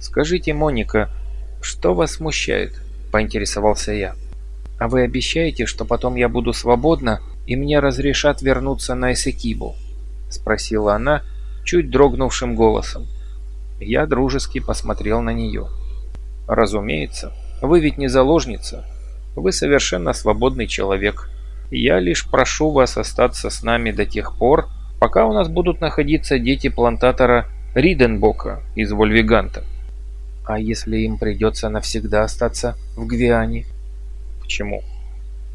«Скажите, Моника, что вас смущает?» – поинтересовался я. «А вы обещаете, что потом я буду свободна и мне разрешат вернуться на Эсекибу?» – спросила она чуть дрогнувшим голосом. Я дружески посмотрел на нее. «Разумеется, вы ведь не заложница. Вы совершенно свободный человек. Я лишь прошу вас остаться с нами до тех пор, пока у нас будут находиться дети плантатора Риденбока из Вольвиганта. А если им придется навсегда остаться в Гвиане? Почему?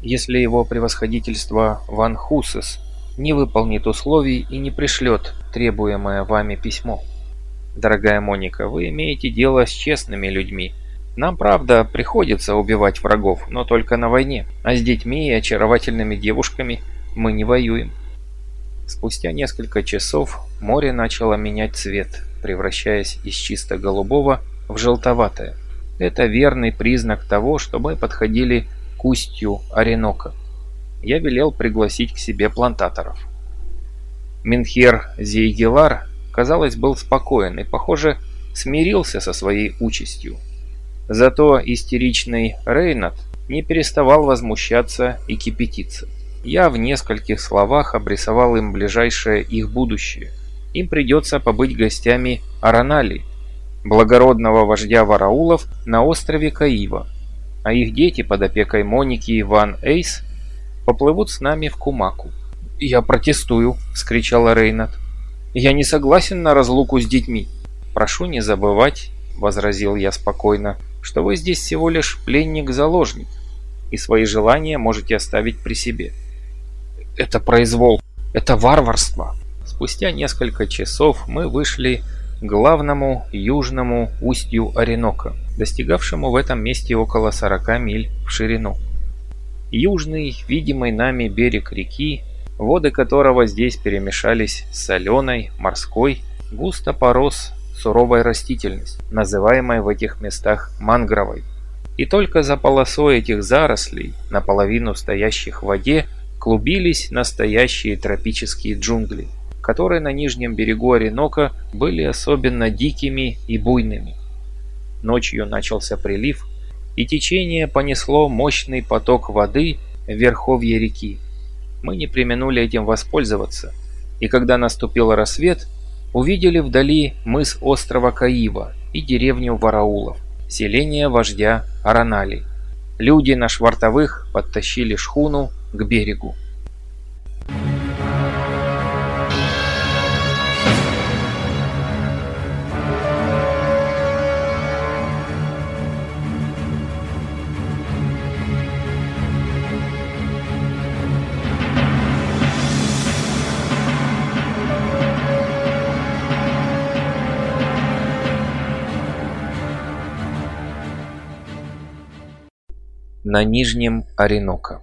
Если его превосходительство Ван Хусес не выполнит условий и не пришлет требуемое вами письмо. Дорогая Моника, вы имеете дело с честными людьми. Нам, правда, приходится убивать врагов, но только на войне, а с детьми и очаровательными девушками мы не воюем. Спустя несколько часов море начало менять цвет, превращаясь из чисто голубого в желтоватое. Это верный признак того, что мы подходили к устью Оренока. Я велел пригласить к себе плантаторов. Минхер Зейгелар, казалось, был спокоен и, похоже, смирился со своей участью. Зато истеричный Рейнат не переставал возмущаться и кипятиться. Я в нескольких словах обрисовал им ближайшее их будущее. Им придется побыть гостями Аранали, благородного вождя вараулов на острове Каива, а их дети под опекой Моники и Ван Эйс поплывут с нами в Кумаку. «Я протестую!» – вскричала Рейнат. «Я не согласен на разлуку с детьми!» «Прошу не забывать», – возразил я спокойно, – «что вы здесь всего лишь пленник-заложник, и свои желания можете оставить при себе». Это произвол. Это варварство. Спустя несколько часов мы вышли главному южному устью Оренока, достигавшему в этом месте около 40 миль в ширину. Южный, видимый нами берег реки, воды которого здесь перемешались с соленой, морской, густо порос суровой растительность, называемой в этих местах мангровой. И только за полосой этих зарослей, наполовину стоящих в воде, клубились настоящие тропические джунгли, которые на нижнем берегу Оренока были особенно дикими и буйными. Ночью начался прилив, и течение понесло мощный поток воды в верховье реки. Мы не применули этим воспользоваться, и когда наступил рассвет, увидели вдали мыс острова Каива и деревню Вараулов, селение вождя Аранали. Люди на швартовых подтащили шхуну к берегу. На Нижнем Оренока.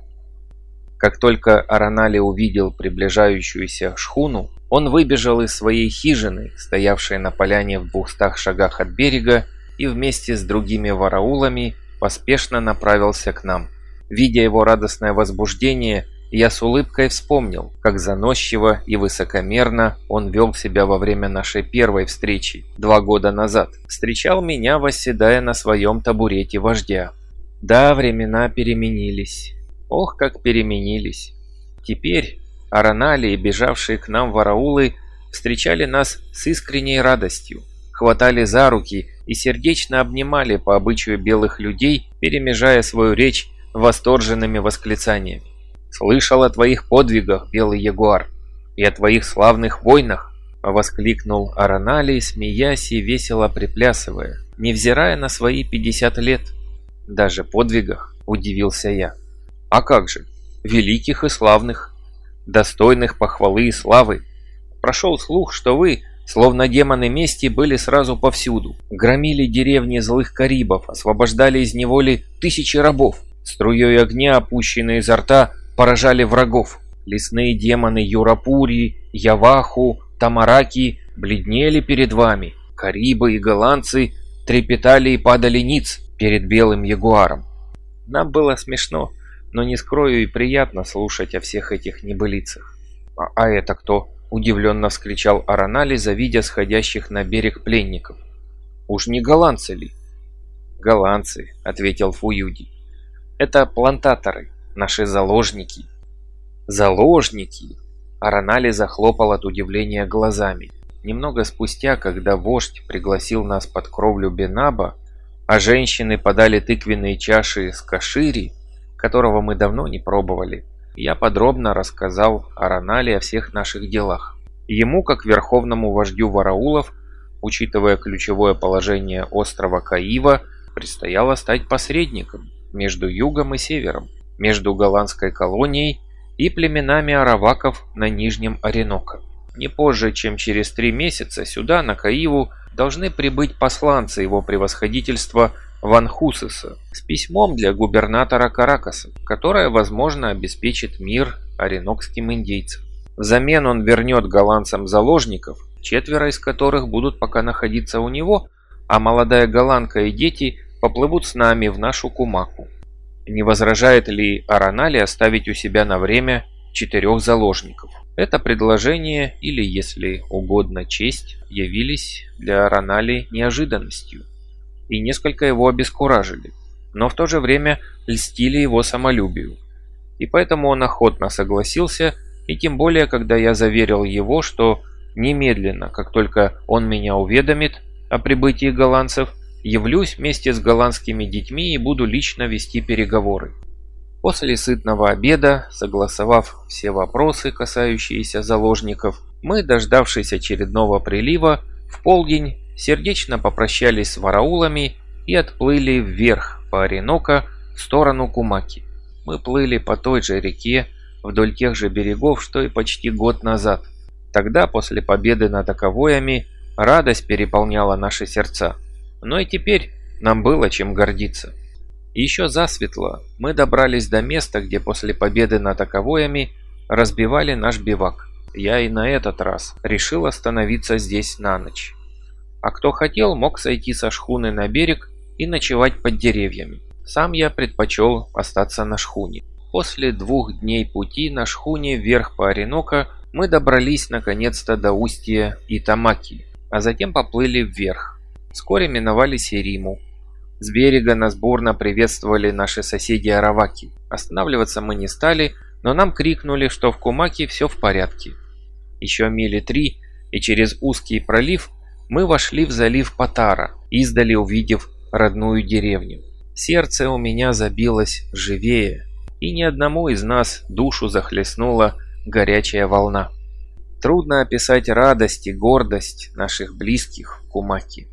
Как только Аранали увидел приближающуюся шхуну, он выбежал из своей хижины, стоявшей на поляне в двухстах шагах от берега, и вместе с другими вараулами поспешно направился к нам. Видя его радостное возбуждение, я с улыбкой вспомнил, как заносчиво и высокомерно он вел себя во время нашей первой встречи, два года назад. Встречал меня, восседая на своем табурете вождя. Да, времена переменились. Ох, как переменились. Теперь Аранали и бежавшие к нам вараулы встречали нас с искренней радостью, хватали за руки и сердечно обнимали по обычаю белых людей, перемежая свою речь восторженными восклицаниями. «Слышал о твоих подвигах, белый ягуар, и о твоих славных войнах!» — воскликнул Аранали, смеясь и весело приплясывая, невзирая на свои 50 лет — даже подвигах, удивился я. А как же, великих и славных, достойных похвалы и славы. Прошел слух, что вы, словно демоны мести, были сразу повсюду. Громили деревни злых карибов, освобождали из неволи тысячи рабов. Струей огня, опущенные изо рта, поражали врагов. Лесные демоны Юрапури, Яваху, Тамараки бледнели перед вами. Карибы и голландцы трепетали и падали ниц перед белым ягуаром. Нам было смешно, но не скрою и приятно слушать о всех этих небылицах. «А, а это кто?» – удивленно вскричал Аранали, завидя сходящих на берег пленников. Уж не голландцы ли? Голландцы, ответил Фуюди. Это плантаторы, наши заложники. Заложники? Аронали захлопал от удивления глазами. Немного спустя, когда вождь пригласил нас под кровлю Бенаба, а женщины подали тыквенные чаши с кашири, которого мы давно не пробовали, я подробно рассказал Аронале о всех наших делах. Ему, как верховному вождю вараулов, учитывая ключевое положение острова Каива, предстояло стать посредником между югом и севером, между голландской колонией и племенами араваков на Нижнем Ореноко. Не позже, чем через три месяца сюда, на Каиву, должны прибыть посланцы его превосходительства Ван Хусеса с письмом для губернатора Каракаса, которое, возможно, обеспечит мир оренокским индейцам. Взамен он вернет голландцам заложников, четверо из которых будут пока находиться у него, а молодая голландка и дети поплывут с нами в нашу Кумаку. Не возражает ли Аронали оставить у себя на время четырех заложников? Это предложение, или, если угодно, честь, явились для Аронали неожиданностью и несколько его обескуражили, но в то же время льстили его самолюбию. И поэтому он охотно согласился, и тем более, когда я заверил его, что немедленно, как только он меня уведомит о прибытии голландцев, явлюсь вместе с голландскими детьми и буду лично вести переговоры. После сытного обеда, согласовав все вопросы, касающиеся заложников, мы, дождавшись очередного прилива, в полдень сердечно попрощались с вараулами и отплыли вверх по Оренока в сторону Кумаки. Мы плыли по той же реке, вдоль тех же берегов, что и почти год назад. Тогда, после победы над Аковоями, радость переполняла наши сердца. Но и теперь нам было чем гордиться. Еще засветло мы добрались до места, где после победы над Аковоями разбивали наш бивак. Я и на этот раз решил остановиться здесь на ночь. А кто хотел, мог сойти со шхуны на берег и ночевать под деревьями. Сам я предпочел остаться на шхуне. После двух дней пути на шхуне вверх по Оренока мы добрались наконец-то до устья Итамаки, а затем поплыли вверх. Вскоре миновали Сериму. С берега нас бурно приветствовали наши соседи Араваки. Останавливаться мы не стали, но нам крикнули, что в Кумаке все в порядке. Еще мили три, и через узкий пролив мы вошли в залив Патара, издали увидев родную деревню. Сердце у меня забилось живее, и ни одному из нас душу захлестнула горячая волна. Трудно описать радость и гордость наших близких в Кумаке.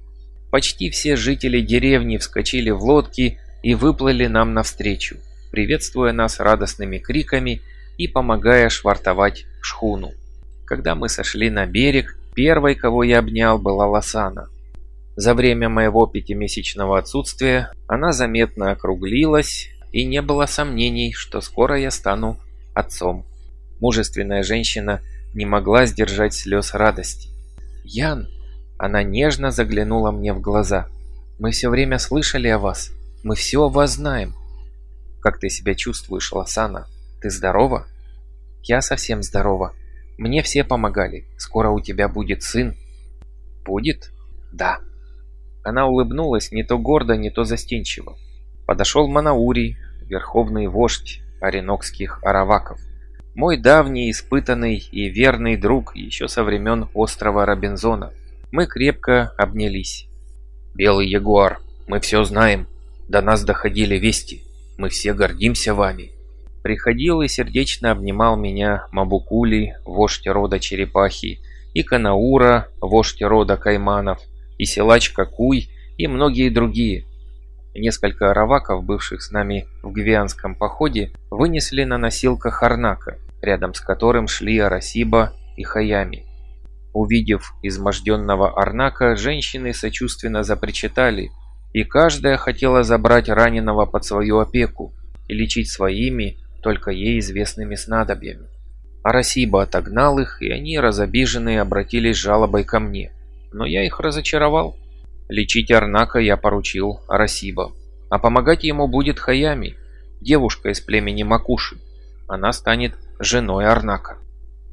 Почти все жители деревни вскочили в лодки и выплыли нам навстречу, приветствуя нас радостными криками и помогая швартовать шхуну. Когда мы сошли на берег, первой, кого я обнял, была Лосана. За время моего пятимесячного отсутствия она заметно округлилась, и не было сомнений, что скоро я стану отцом. Мужественная женщина не могла сдержать слез радости. «Ян!» Она нежно заглянула мне в глаза. «Мы все время слышали о вас. Мы все о вас знаем». «Как ты себя чувствуешь, Лосана? Ты здорова?» «Я совсем здорова. Мне все помогали. Скоро у тебя будет сын». «Будет?» «Да». Она улыбнулась не то гордо, не то застенчиво. Подошел Манаури, верховный вождь оренокских араваков. Мой давний, испытанный и верный друг еще со времен острова Робинзона. Мы крепко обнялись. «Белый ягуар, мы все знаем. До нас доходили вести. Мы все гордимся вами». Приходил и сердечно обнимал меня Мабукули, вождь рода черепахи, и Канаура, вождь рода кайманов, и силач Какуй, и многие другие. Несколько араваков, бывших с нами в гвианском походе, вынесли на носилках Арнака, рядом с которым шли Арасиба и Хаями. Увидев изможденного Арнака, женщины сочувственно запричитали, и каждая хотела забрать раненого под свою опеку и лечить своими, только ей известными снадобьями. Арасиба отогнал их, и они, разобиженные, обратились с жалобой ко мне. Но я их разочаровал. Лечить Арнака я поручил Арасиба, а помогать ему будет Хаями, девушка из племени Макуши. Она станет женой Арнака.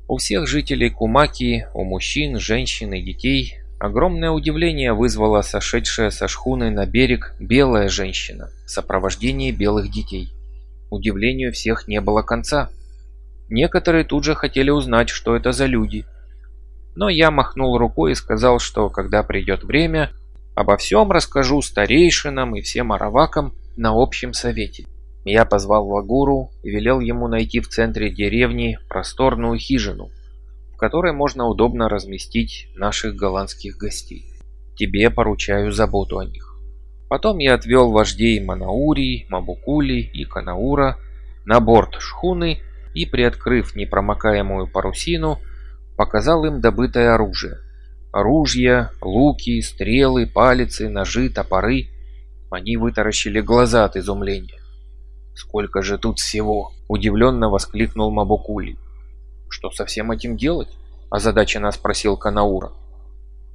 У всех жителей Кумаки, у мужчин, женщин и детей Огромное удивление вызвала сошедшая со шхуны на берег белая женщина в сопровождении белых детей. Удивлению всех не было конца. Некоторые тут же хотели узнать, что это за люди. Но я махнул рукой и сказал, что когда придет время, обо всем расскажу старейшинам и всем аравакам на общем совете. Я позвал Вагуру и велел ему найти в центре деревни просторную хижину, в которой можно удобно разместить наших голландских гостей. Тебе поручаю заботу о них. Потом я отвел вождей Манаури, Мабукули и Канаура на борт шхуны и, приоткрыв непромокаемую парусину, показал им добытое оружие. Оружия, луки, стрелы, палицы, ножи, топоры. Они вытаращили глаза от изумления. «Сколько же тут всего!» – удивленно воскликнул Мабукули. «Что со всем этим делать?» – озадаченно спросил Канаура.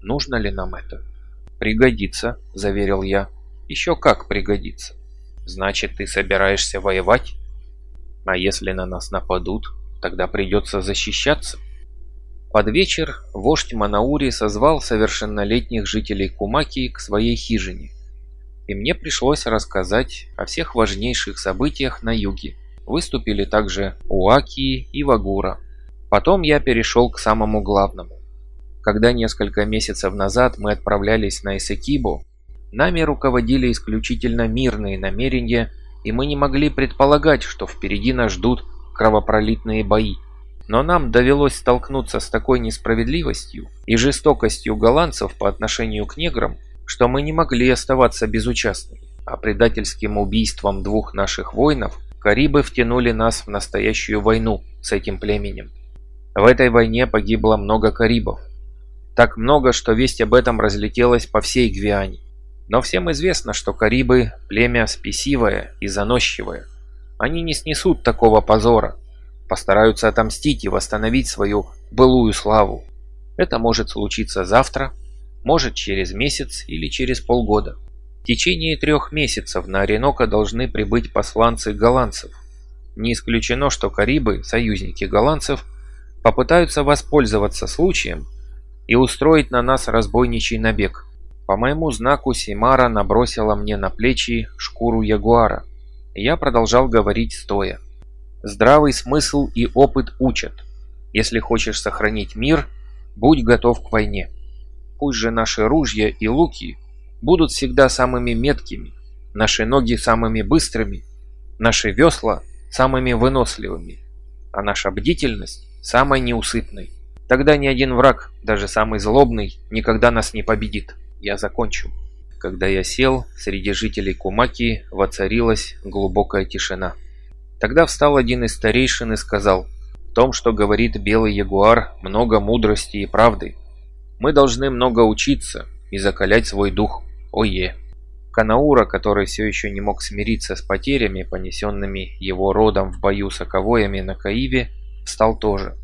«Нужно ли нам это?» «Пригодится», – заверил я. «Еще как пригодится». «Значит, ты собираешься воевать?» «А если на нас нападут, тогда придется защищаться». Под вечер вождь Манаури созвал совершеннолетних жителей Кумаки к своей хижине. И мне пришлось рассказать о всех важнейших событиях на юге. Выступили также Уаки и Вагура. Потом я перешел к самому главному. Когда несколько месяцев назад мы отправлялись на Исекибо, нами руководили исключительно мирные намерения, и мы не могли предполагать, что впереди нас ждут кровопролитные бои. Но нам довелось столкнуться с такой несправедливостью и жестокостью голландцев по отношению к неграм, что мы не могли оставаться безучастными. А предательским убийством двух наших воинов Карибы втянули нас в настоящую войну с этим племенем. В этой войне погибло много карибов. Так много, что весть об этом разлетелась по всей Гвиане. Но всем известно, что карибы – племя спесивое и заносчивое. Они не снесут такого позора, постараются отомстить и восстановить свою былую славу. Это может случиться завтра, может через месяц или через полгода. В течение трех месяцев на Оренока должны прибыть посланцы голландцев. Не исключено, что Карибы, союзники голландцев, попытаются воспользоваться случаем и устроить на нас разбойничий набег. По моему знаку Симара набросила мне на плечи шкуру ягуара. я продолжал говорить стоя. Здравый смысл и опыт учат. Если хочешь сохранить мир, будь готов к войне. Пусть же наши ружья и луки будут всегда самыми меткими, наши ноги самыми быстрыми, наши весла самыми выносливыми, а наша бдительность самой неусыпной. Тогда ни один враг, даже самый злобный, никогда нас не победит. Я закончу. Когда я сел, среди жителей Кумаки воцарилась глубокая тишина. Тогда встал один из старейшин и сказал, «В том, что говорит белый ягуар, много мудрости и правды. Мы должны много учиться и закалять свой дух. Ое!» Канаура, который все еще не мог смириться с потерями, понесенными его родом в бою с оковоями на Каиве, встал тоже.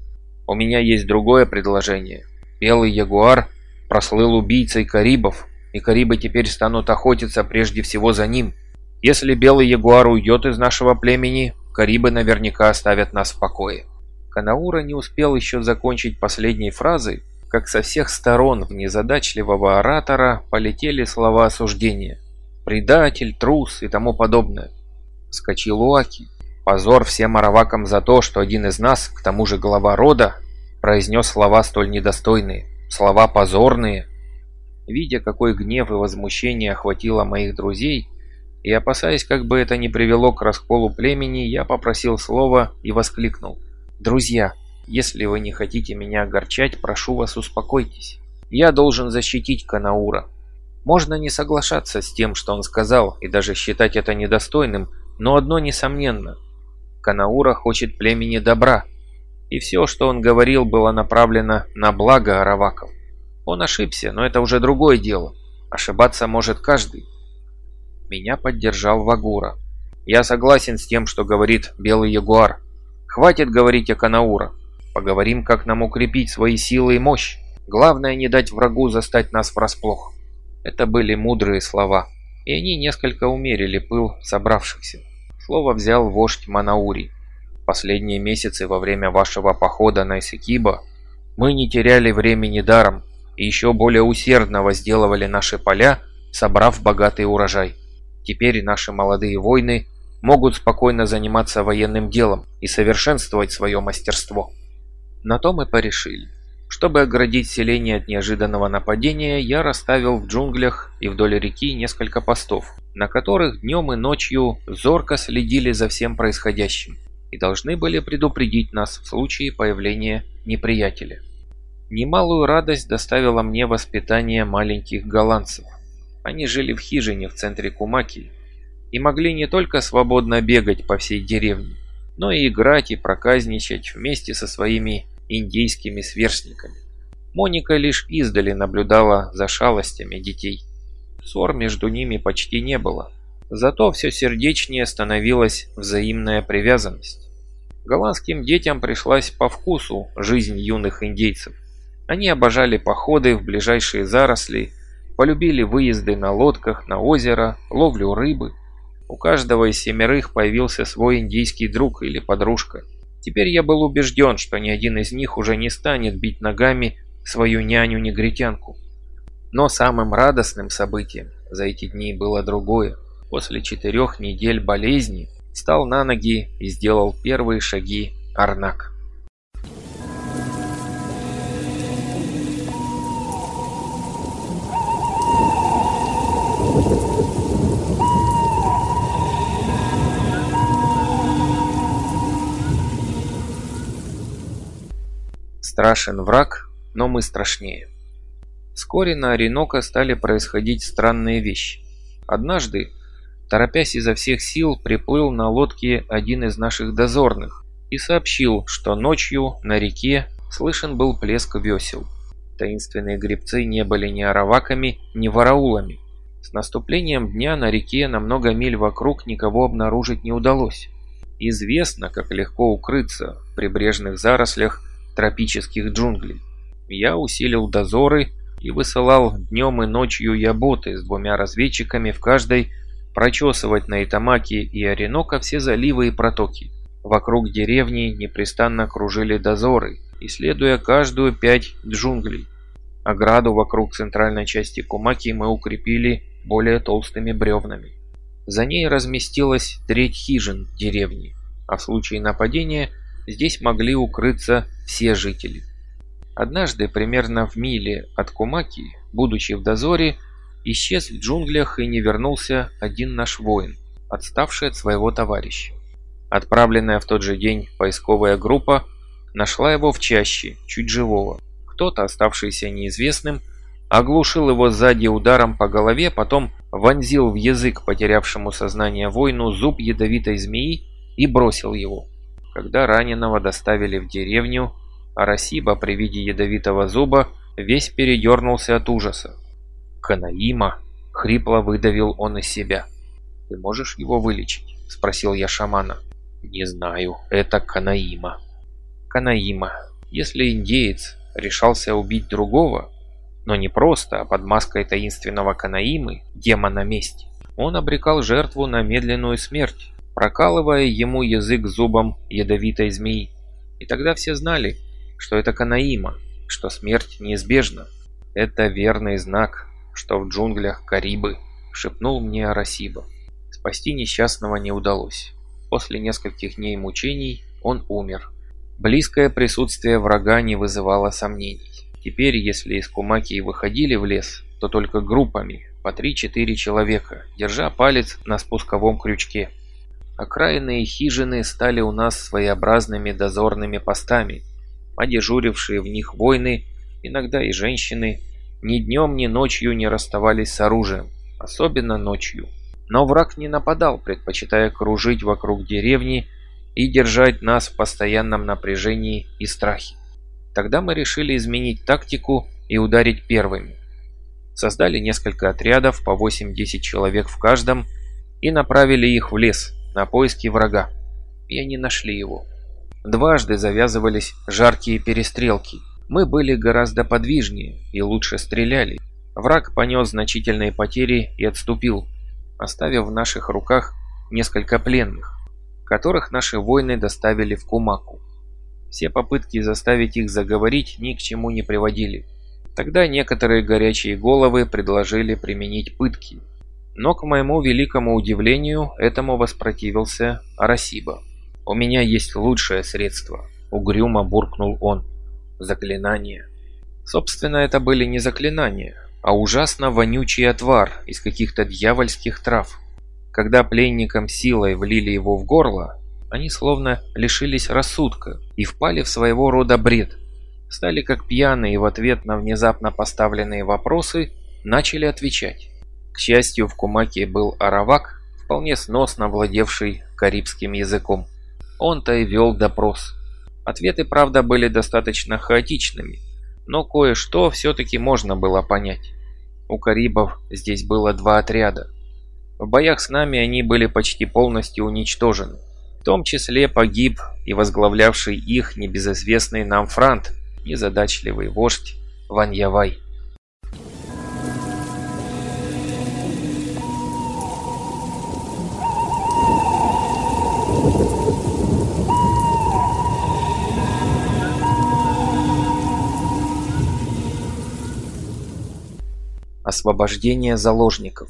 «У меня есть другое предложение. Белый ягуар прослыл убийцей карибов, и карибы теперь станут охотиться прежде всего за ним. Если белый ягуар уйдет из нашего племени, карибы наверняка оставят нас в покое». Канаура не успел еще закончить последней фразы, как со всех сторон в незадачливого оратора полетели слова осуждения. «Предатель, трус» и тому подобное. Вскочил Уаки. Позор всем аравакам за то, что один из нас, к тому же глава рода, произнес слова столь недостойные, слова позорные. Видя, какой гнев и возмущение охватило моих друзей, и опасаясь, как бы это ни привело к расколу племени, я попросил слова и воскликнул. «Друзья, если вы не хотите меня огорчать, прошу вас, успокойтесь. Я должен защитить Канаура. Можно не соглашаться с тем, что он сказал, и даже считать это недостойным, но одно несомненно. Канаура хочет племени добра, и все, что он говорил, было направлено на благо араваков. Он ошибся, но это уже другое дело. Ошибаться может каждый. Меня поддержал Вагура. Я согласен с тем, что говорит Белый Ягуар. Хватит говорить о Канаура. Поговорим, как нам укрепить свои силы и мощь. Главное не дать врагу застать нас врасплох. Это были мудрые слова, и они несколько умерили пыл собравшихся. Слово взял вождь Манаури. Последние месяцы во время вашего похода на Исикиба мы не теряли времени даром. и еще более усердно возделывали наши поля, собрав богатый урожай. Теперь наши молодые воины могут спокойно заниматься военным делом и совершенствовать свое мастерство. На то мы порешили. Чтобы оградить селение от неожиданного нападения, я расставил в джунглях и вдоль реки несколько постов, на которых днем и ночью зорко следили за всем происходящим и должны были предупредить нас в случае появления неприятеля. Немалую радость доставило мне воспитание маленьких голландцев. Они жили в хижине в центре Кумаки и могли не только свободно бегать по всей деревне, но и играть и проказничать вместе со своими индейскими сверстниками. Моника лишь издали наблюдала за шалостями детей. Ссор между ними почти не было, зато все сердечнее становилась взаимная привязанность. Голландским детям пришлась по вкусу жизнь юных индейцев. Они обожали походы в ближайшие заросли, полюбили выезды на лодках на озеро, ловлю рыбы. У каждого из семерых появился свой индийский друг или подружка. Теперь я был убежден, что ни один из них уже не станет бить ногами свою няню-негритянку. Но самым радостным событием за эти дни было другое. После четырех недель болезни встал на ноги и сделал первые шаги Арнак. Страшен враг, но мы страшнее. Вскоре на Оренока стали происходить странные вещи. Однажды, торопясь изо всех сил, приплыл на лодке один из наших дозорных и сообщил, что ночью на реке слышен был плеск весел. Таинственные гребцы не были ни араваками, ни вараулами. С наступлением дня на реке на много миль вокруг никого обнаружить не удалось. Известно, как легко укрыться в прибрежных зарослях тропических джунглей. Я усилил дозоры и высылал днем и ночью яботы с двумя разведчиками в каждой прочесывать на Итамаке и Оренока все заливы и протоки. Вокруг деревни непрестанно кружили дозоры, исследуя каждую пять джунглей. Ограду вокруг центральной части Кумаки мы укрепили более толстыми бревнами. За ней разместилась треть хижин деревни, а в случае нападения здесь могли укрыться все жители. Однажды, примерно в миле от Кумаки, будучи в дозоре, исчез в джунглях и не вернулся один наш воин, отставший от своего товарища. Отправленная в тот же день поисковая группа нашла его в чаще, чуть живого. Кто-то, оставшийся неизвестным, оглушил его сзади ударом по голове, потом вонзил в язык потерявшему сознание воину зуб ядовитой змеи и бросил его. Когда раненого доставили в деревню, Арасиба при виде ядовитого зуба весь передернулся от ужаса. «Канаима!» — хрипло выдавил он из себя. «Ты можешь его вылечить?» — спросил я шамана. «Не знаю, это Канаима». «Канаима. Если индеец решался убить другого, но не просто, а под маской таинственного Канаимы, демона мести, он обрекал жертву на медленную смерть, прокалывая ему язык зубом ядовитой змеи. И тогда все знали, что это Канаима, что смерть неизбежна. Это верный знак, что в джунглях Карибы, шепнул мне Арасиба. Спасти несчастного не удалось. После нескольких дней мучений он умер. Близкое присутствие врага не вызывало сомнений. Теперь, если из Кумаки выходили в лес, то только группами, по 3-4 человека, держа палец на спусковом крючке. Окраинные хижины стали у нас своеобразными дозорными постами, а дежурившие в них воины, иногда и женщины, ни днем, ни ночью не расставались с оружием, особенно ночью. Но враг не нападал, предпочитая кружить вокруг деревни и держать нас в постоянном напряжении и страхе. Тогда мы решили изменить тактику и ударить первыми. Создали несколько отрядов по 8-10 человек в каждом и направили их в лес, на поиски врага. И они нашли его. Дважды завязывались жаркие перестрелки. Мы были гораздо подвижнее и лучше стреляли. Враг понес значительные потери и отступил, оставив в наших руках несколько пленных, которых наши воины доставили в Кумаку. Все попытки заставить их заговорить ни к чему не приводили. Тогда некоторые горячие головы предложили применить пытки. Но, к моему великому удивлению, этому воспротивился Арасиба. «У меня есть лучшее средство», — угрюмо буркнул он. «Заклинание». Собственно, это были не заклинания, а ужасно вонючий отвар из каких-то дьявольских трав. Когда пленникам силой влили его в горло, они словно лишились рассудка и впали в своего рода бред. Стали как пьяные и в ответ на внезапно поставленные вопросы начали отвечать. К счастью, в Кумаке был Аравак, вполне сносно владевший карибским языком. Он-то и вел допрос. Ответы, правда, были достаточно хаотичными, но кое-что все-таки можно было понять. У карибов здесь было два отряда. В боях с нами они были почти полностью уничтожены. В том числе погиб и возглавлявший их небезызвестный нам Франт, незадачливый вождь Ваньявай. Освобождение заложников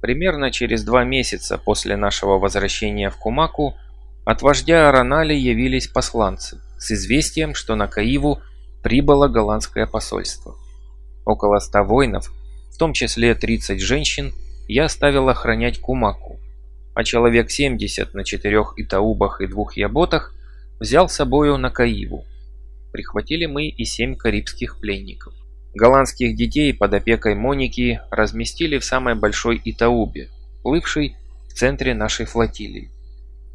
Примерно через два месяца после нашего возвращения в Кумаку от вождя Аранали явились посланцы с известием, что на Каиву прибыло голландское посольство. Около ста воинов, в том числе 30 женщин, я оставил охранять Кумаку, а человек 70 на четырех итаубах и двух яботах взял с собою на Каиву. Прихватили мы и семь карибских пленников. Голландских детей под опекой Моники разместили в самой большой Итаубе, плывшей в центре нашей флотилии.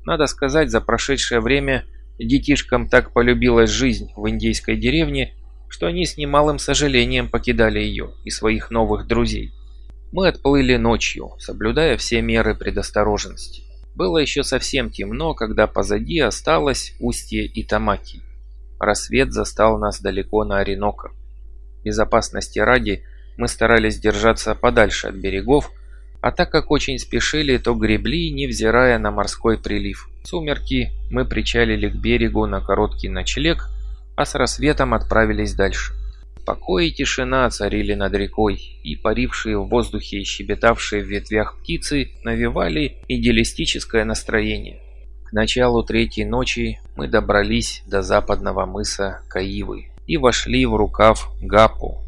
Надо сказать, за прошедшее время детишкам так полюбилась жизнь в индейской деревне, что они с немалым сожалением покидали ее и своих новых друзей. Мы отплыли ночью, соблюдая все меры предосторожности. Было еще совсем темно, когда позади осталось устье Итамаки. Рассвет застал нас далеко на Ореноко. Безопасности ради мы старались держаться подальше от берегов, а так как очень спешили, то гребли, невзирая на морской прилив. В сумерки мы причалили к берегу на короткий ночлег, а с рассветом отправились дальше. Покой и тишина царили над рекой, и парившие в воздухе и щебетавшие в ветвях птицы навевали идеалистическое настроение. К началу третьей ночи мы добрались до западного мыса Каивы и вошли в рукав Гапу,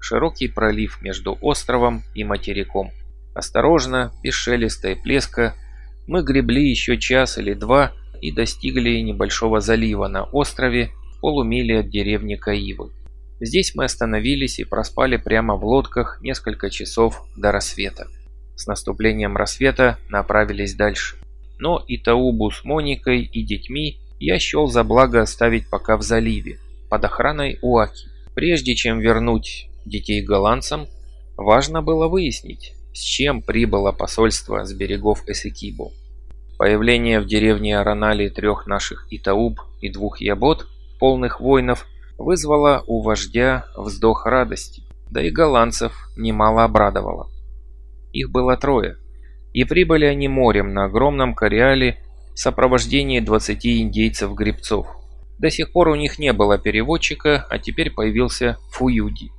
широкий пролив между островом и материком. Осторожно, без шелеста и плеска, мы гребли еще час или два и достигли небольшого залива на острове в полумиле от деревни Каивы. Здесь мы остановились и проспали прямо в лодках несколько часов до рассвета. С наступлением рассвета направились дальше. Но и Таубу с Моникой и детьми я счел за благо оставить пока в заливе, под охраной Уаки. Прежде чем вернуть детей голландцам, важно было выяснить, с чем прибыло посольство с берегов Эсекибу. Появление в деревне Аранали трех наших Итауб и двух Ябот, полных воинов, вызвало у вождя вздох радости, да и голландцев немало обрадовало. Их было трое, и прибыли они морем на огромном кориале в сопровождении 20 индейцев-гребцов. До сих пор у них не было переводчика, а теперь появился Фуюди.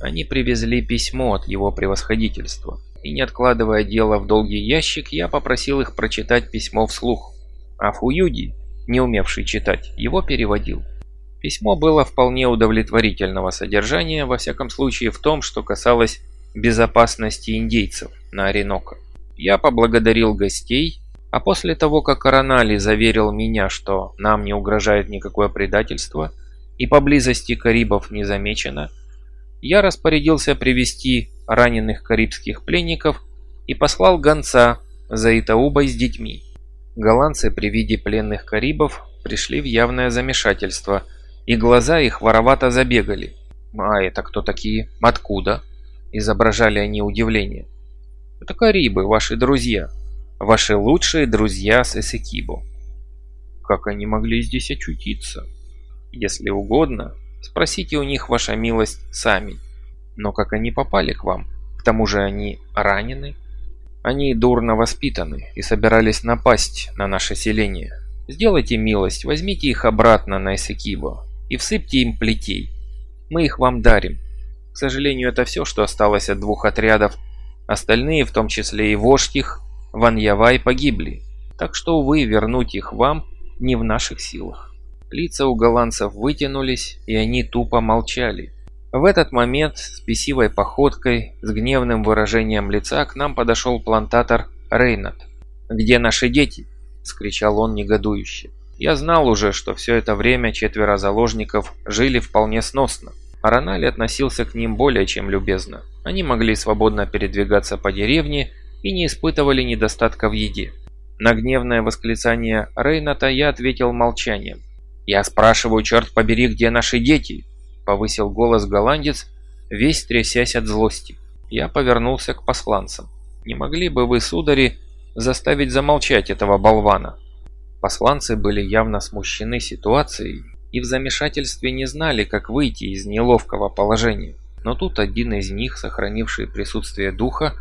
Они привезли письмо от его превосходительства. И не откладывая дело в долгий ящик, я попросил их прочитать письмо вслух. А Фуюди, не умевший читать, его переводил. Письмо было вполне удовлетворительного содержания, во всяком случае в том, что касалось безопасности индейцев на Ореноко. Я поблагодарил гостей а после того, как Коронали заверил меня, что нам не угрожает никакое предательство и поблизости Карибов не замечено, я распорядился привести раненых карибских пленников и послал гонца за Итаубой с детьми. Голландцы при виде пленных карибов пришли в явное замешательство, и глаза их воровато забегали. «А это кто такие? Откуда?» – изображали они удивление. «Это карибы, ваши друзья», Ваши лучшие друзья с Эсекибо. Как они могли здесь очутиться? Если угодно, спросите у них, ваша милость, сами. Но как они попали к вам? К тому же они ранены? Они дурно воспитаны и собирались напасть на наше селение. Сделайте милость, возьмите их обратно на Эсекибо и всыпьте им плетей. Мы их вам дарим. К сожалению, это все, что осталось от двух отрядов. Остальные, в том числе и вождь их, Ван Явай, погибли. Так что, увы, вернуть их вам не в наших силах. Лица у голландцев вытянулись, и они тупо молчали. В этот момент с писивой походкой, с гневным выражением лица к нам подошел плантатор Рейнат. «Где наши дети?» – скричал он негодующе. Я знал уже, что все это время четверо заложников жили вполне сносно. А Рональ относился к ним более чем любезно. Они могли свободно передвигаться по деревне и не испытывали недостатка в еде. На гневное восклицание Рейната я ответил молчанием. «Я спрашиваю, черт побери, где наши дети?» — повысил голос голландец, весь трясясь от злости. Я повернулся к посланцам. «Не могли бы вы, судари, заставить замолчать этого болвана?» Посланцы были явно смущены ситуацией и в замешательстве не знали, как выйти из неловкого положения. Но тут один из них, сохранивший присутствие духа,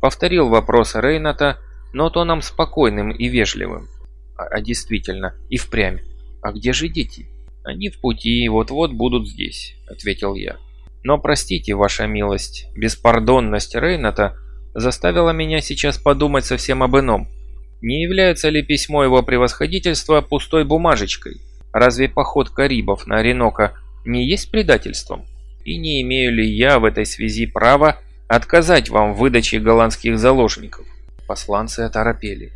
повторил вопрос Рейната, но тоном спокойным и вежливым. А, а действительно, и впрямь. А где же дети? «Они в пути и вот-вот будут здесь», — ответил я. «Но простите, ваша милость, беспардонность Рейната заставила меня сейчас подумать совсем об ином. Не является ли письмо его превосходительства пустой бумажечкой? Разве поход Карибов на Оренока не есть предательством? И не имею ли я в этой связи права отказать вам в выдаче голландских заложников?» Посланцы оторопели.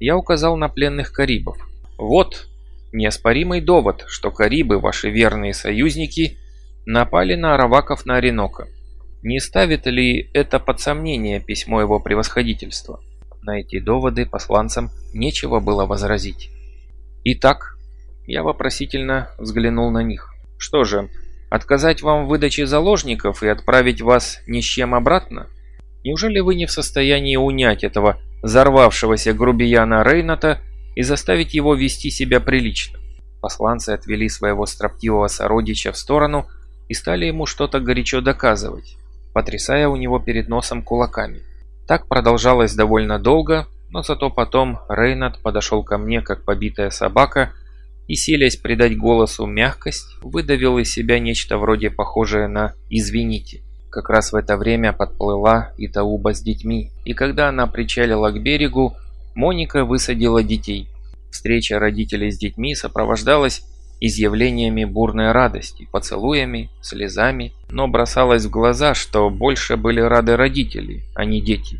Я указал на пленных Карибов. «Вот, Неоспоримый довод, что Карибы, ваши верные союзники, напали на араваков на Оренока. Не ставит ли это под сомнение письмо его превосходительства? На эти доводы посланцам нечего было возразить. Итак, я вопросительно взглянул на них. Что же, отказать вам в выдаче заложников и отправить вас ни с чем обратно? Неужели вы не в состоянии унять этого взорвавшегося грубияна Рейната и заставить его вести себя прилично. Посланцы отвели своего строптивого сородича в сторону и стали ему что-то горячо доказывать, потрясая у него перед носом кулаками. Так продолжалось довольно долго, но зато потом Рейнат подошел ко мне, как побитая собака, и, селясь придать голосу мягкость, выдавил из себя нечто вроде похожее на «извините». Как раз в это время подплыла и Тауба с детьми, и когда она причалила к берегу, Моника высадила детей. Встреча родителей с детьми сопровождалась изъявлениями бурной радости, поцелуями, слезами, но бросалось в глаза, что больше были рады родители, а не дети.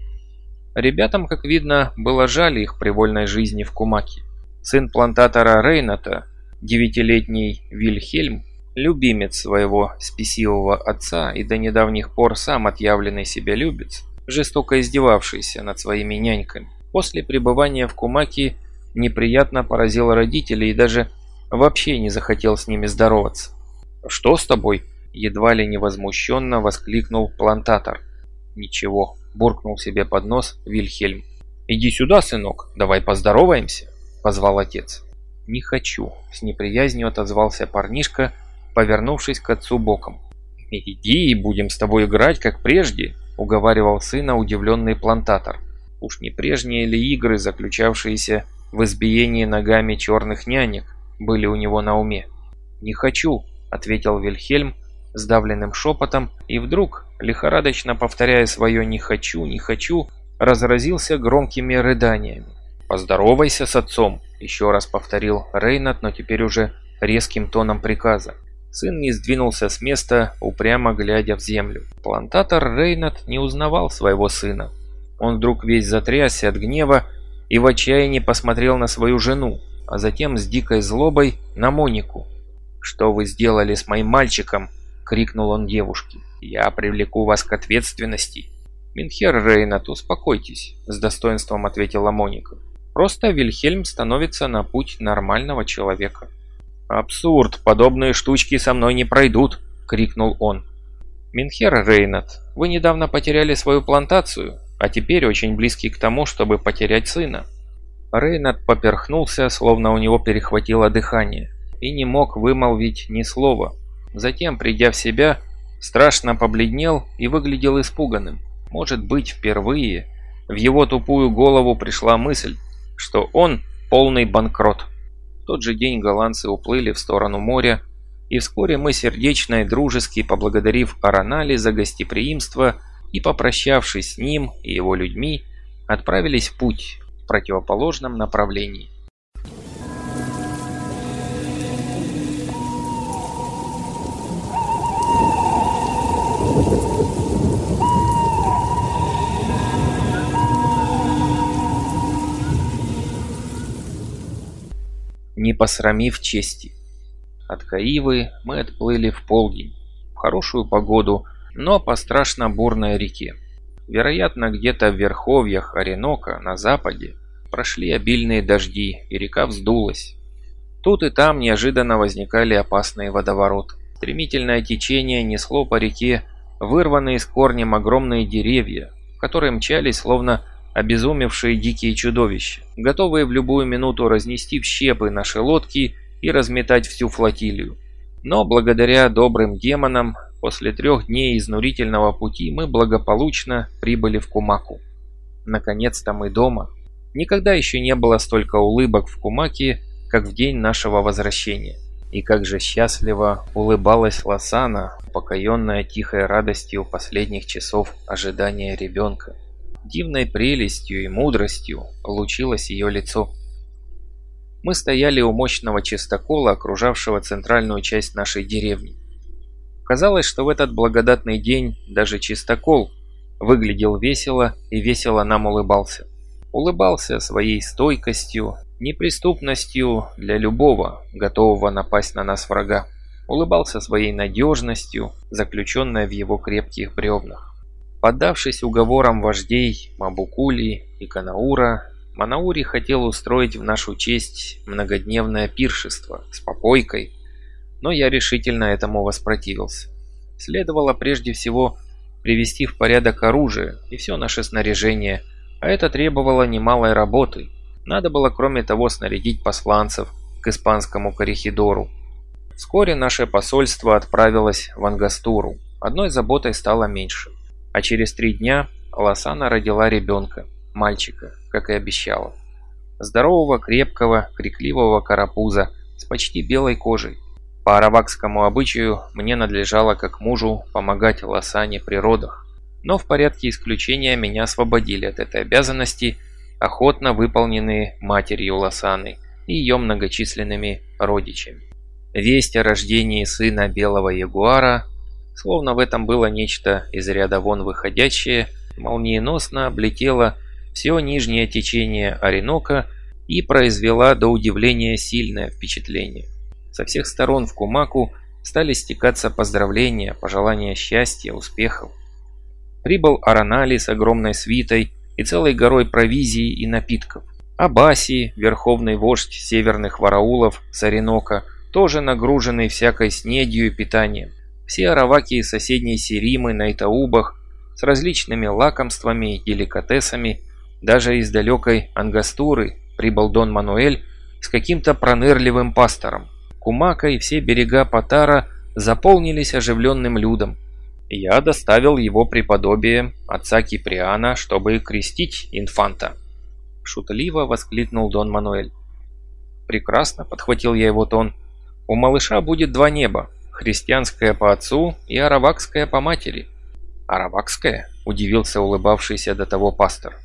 Ребятам, как видно, было жаль их привольной жизни в Кумаке. Сын плантатора Рейната, девятилетний Вильхельм, любимец своего спесивого отца и до недавних пор сам отъявленный себялюбец, жестоко издевавшийся над своими няньками, После пребывания в Кумаке неприятно поразил родителей и даже вообще не захотел с ними здороваться. «Что с тобой?» – едва ли невозмущенно воскликнул плантатор. «Ничего», – буркнул себе под нос Вильхельм. «Иди сюда, сынок, давай поздороваемся», – позвал отец. «Не хочу», – с неприязнью отозвался парнишка, повернувшись к отцу боком. «Иди и будем с тобой играть, как прежде», – уговаривал сына удивленный плантатор. Уж не прежние ли игры, заключавшиеся в избиении ногами черных нянек, были у него на уме? «Не хочу», — ответил Вильхельм сдавленным шепотом, и вдруг, лихорадочно повторяя свое «не хочу, не хочу», разразился громкими рыданиями. «Поздоровайся с отцом», — еще раз повторил Рейнат, но теперь уже резким тоном приказа. Сын не сдвинулся с места, упрямо глядя в землю. Плантатор Рейнат не узнавал своего сына. Он вдруг весь затрясся от гнева и в отчаянии посмотрел на свою жену, а затем с дикой злобой на Монику. «Что вы сделали с моим мальчиком?» — крикнул он девушке. «Я привлеку вас к ответственности». «Минхер Рейнат, успокойтесь», — с достоинством ответила Моника. «Просто Вильхельм становится на путь нормального человека». «Абсурд, подобные штучки со мной не пройдут», — крикнул он. «Минхер Рейнат, вы недавно потеряли свою плантацию, а теперь очень близкий к тому, чтобы потерять сына. Рейнард поперхнулся, словно у него перехватило дыхание, и не мог вымолвить ни слова. Затем, придя в себя, страшно побледнел и выглядел испуганным. Может быть, впервые в его тупую голову пришла мысль, что он полный банкрот. В тот же день голландцы уплыли в сторону моря, и вскоре мы сердечно и дружески, поблагодарив Аронали за гостеприимство и попрощавшись с ним и его людьми, отправились в путь в противоположном направлении. Не посрамив чести. От Каивы мы отплыли в полдень, в хорошую погоду, но по страшно бурной реке. Вероятно, где-то в верховьях Оренока на западе прошли обильные дожди, и река вздулась. Тут и там неожиданно возникали опасные водовороты. Стремительное течение несло по реке вырванные с корнем огромные деревья, которые мчались словно обезумевшие дикие чудовища, готовые в любую минуту разнести в щепы наши лодки и разметать всю флотилию. Но благодаря добрым демонам, после трех дней изнурительного пути мы благополучно прибыли в Кумаку. Наконец-то мы дома. Никогда еще не было столько улыбок в Кумаке, как в день нашего возвращения. И как же счастливо улыбалась Лосана, покоенная тихой радостью последних часов ожидания ребенка. Дивной прелестью и мудростью лучилось ее лицо. Мы стояли у мощного чистокола, окружавшего центральную часть нашей деревни. Казалось, что в этот благодатный день даже чистокол выглядел весело и весело нам улыбался. Улыбался своей стойкостью, неприступностью для любого, готового напасть на нас врага. Улыбался своей надежностью, заключенной в его крепких бревнах. Поддавшись уговорам вождей Мабукули и Канаура, Манаури хотел устроить в нашу честь многодневное пиршество с попойкой, но я решительно этому воспротивился. Следовало прежде всего привести в порядок оружие и все наше снаряжение, а это требовало немалой работы. Надо было кроме того снарядить посланцев к испанскому корихидору. Вскоре наше посольство отправилось в Ангастуру. Одной заботой стало меньше. А через три дня Лосана родила ребенка, мальчика, как и обещала. Здорового, крепкого, крикливого карапуза с почти белой кожей. По аравакскому обычаю мне надлежало как мужу помогать Лосане при родах. Но в порядке исключения меня освободили от этой обязанности, охотно выполненные матерью Лосаны и ее многочисленными родичами. Весть о рождении сына белого ягуара Словно в этом было нечто из ряда вон выходящее, молниеносно облетело все нижнее течение Оренока и произвела до удивления сильное впечатление. Со всех сторон в Кумаку стали стекаться поздравления, пожелания счастья, успехов. Прибыл Аранали с огромной свитой и целой горой провизии и напитков. Абаси, верховный вождь северных вараулов с Оренока, тоже нагруженный всякой снедью и питанием. Все араваки из соседней Серимы на Итаубах с различными лакомствами и деликатесами, даже из далекой Ангастуры прибыл Дон Мануэль с каким-то пронырливым пастором. Кумака и все берега Патара заполнились оживленным людом. Я доставил его преподобие отца Киприана, чтобы крестить инфанта. Шутливо воскликнул Дон Мануэль. «Прекрасно», — подхватил я его тон. «У малыша будет два неба, Христианская по отцу и аравакская по матери. Аравакская? Удивился улыбавшийся до того пастор.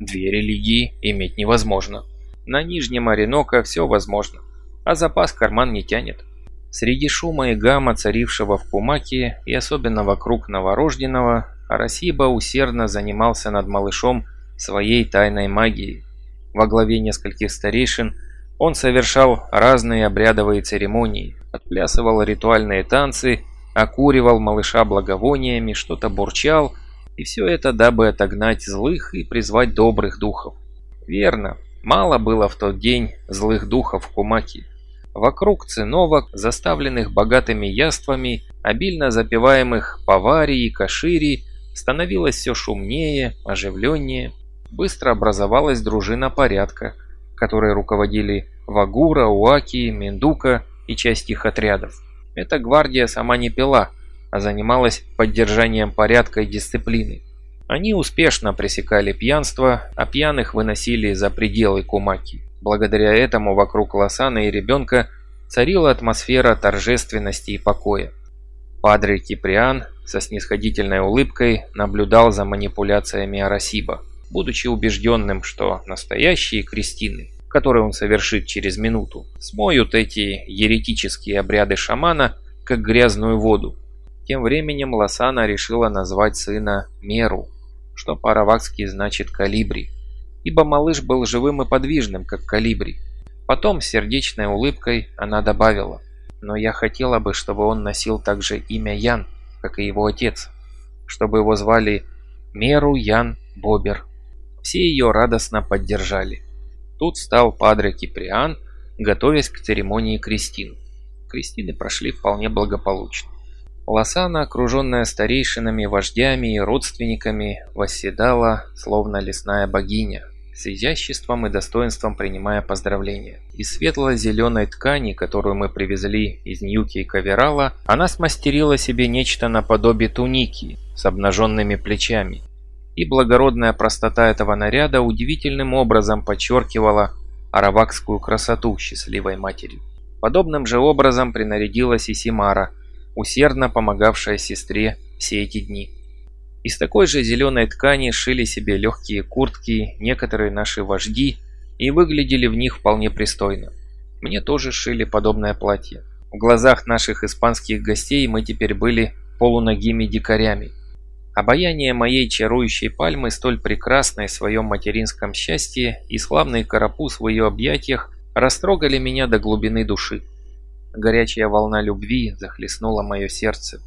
Две религии иметь невозможно. На Нижнем Оренока все возможно, а запас карман не тянет. Среди шума и гамма, царившего в Кумаке и особенно вокруг новорожденного, Арасиба усердно занимался над малышом своей тайной магией. Во главе нескольких старейшин он совершал разные обрядовые церемонии, отплясывал ритуальные танцы, окуривал малыша благовониями, что-то бурчал, и все это дабы отогнать злых и призвать добрых духов. Верно, мало было в тот день злых духов в Кумаке. Вокруг циновок, заставленных богатыми яствами, обильно запиваемых повари и кашири, становилось все шумнее, оживленнее. Быстро образовалась дружина порядка, которой руководили Вагура, Уаки, Мендука и часть их отрядов. Эта гвардия сама не пила, а занималась поддержанием порядка и дисциплины. Они успешно пресекали пьянство, а пьяных выносили за пределы Кумаки. Благодаря этому вокруг Лосана и ребенка царила атмосфера торжественности и покоя. Падре Киприан со снисходительной улыбкой наблюдал за манипуляциями Арасиба, будучи убежденным, что настоящие крестины, которые он совершит через минуту, смоют эти еретические обряды шамана, как грязную воду. Тем временем Лосана решила назвать сына Меру, что по-аравакски значит «калибри», ибо малыш был живым и подвижным, как калибри. Потом, с сердечной улыбкой, она добавила, «Но я хотела бы, чтобы он носил также имя Ян, как и его отец, чтобы его звали Меру Ян Бобер». Все ее радостно поддержали. Тут встал Падре Киприан, готовясь к церемонии крестин. Крестины прошли вполне благополучно. Лосана, окруженная старейшинами, вождями и родственниками, восседала, словно лесная богиня, с изяществом и достоинством принимая поздравления. Из светло-зеленой ткани, которую мы привезли из Ньюки и Каверала, она смастерила себе нечто наподобие туники с обнаженными плечами. И благородная простота этого наряда удивительным образом подчеркивала аравакскую красоту счастливой матери. Подобным же образом принарядилась и Симара, усердно помогавшая сестре все эти дни. Из такой же зеленой ткани шили себе легкие куртки некоторые наши вожди и выглядели в них вполне пристойно. Мне тоже шили подобное платье. В глазах наших испанских гостей мы теперь были полуногими дикарями. Обаяние моей чарующей пальмы, столь прекрасной в своем материнском счастье и славный карапуз в ее объятиях, растрогали меня до глубины души. Горячая волна любви захлестнула мое сердце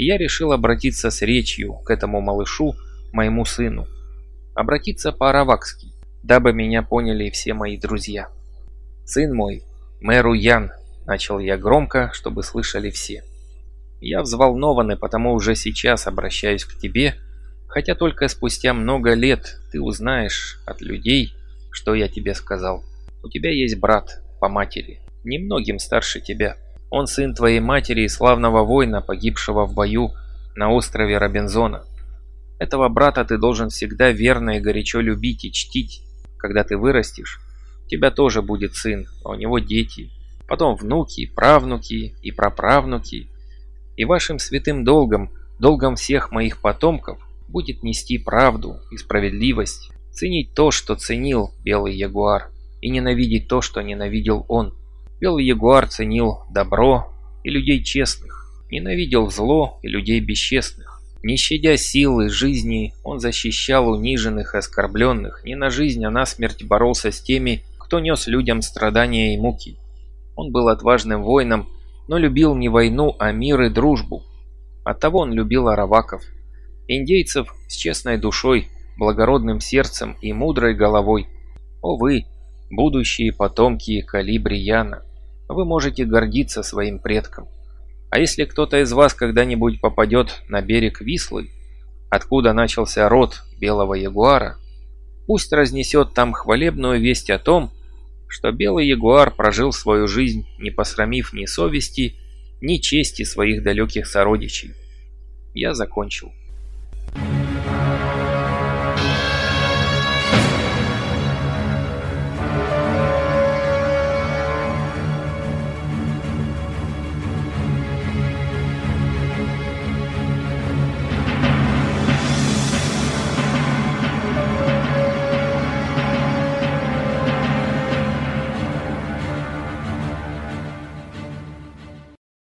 и я решил обратиться с речью к этому малышу, моему сыну. Обратиться по-аравакски, дабы меня поняли все мои друзья. «Сын мой, мэру Ян», — начал я громко, чтобы слышали все. «Я взволнованный, потому уже сейчас обращаюсь к тебе, хотя только спустя много лет ты узнаешь от людей, что я тебе сказал. У тебя есть брат по матери, немногим старше тебя». Он сын твоей матери и славного воина, погибшего в бою на острове Робинзона. Этого брата ты должен всегда верно и горячо любить и чтить. Когда ты вырастешь, у тебя тоже будет сын, а у него дети, потом внуки, правнуки и праправнуки. И вашим святым долгом, долгом всех моих потомков, будет нести правду и справедливость, ценить то, что ценил белый ягуар, и ненавидеть то, что ненавидел он. Белый ягуар ценил добро и людей честных, ненавидел зло и людей бесчестных. Не щадя силы жизни, он защищал униженных и оскорбленных, не на жизнь, а на смерть боролся с теми, кто нес людям страдания и муки. Он был отважным воином, но любил не войну, а мир и дружбу. Оттого он любил араваков, индейцев с честной душой, благородным сердцем и мудрой головой. О вы, будущие потомки Калибрияна! вы можете гордиться своим предком. А если кто-то из вас когда-нибудь попадет на берег Вислы, откуда начался род белого ягуара, пусть разнесет там хвалебную весть о том, что белый ягуар прожил свою жизнь, не посрамив ни совести, ни чести своих далеких сородичей. Я закончил.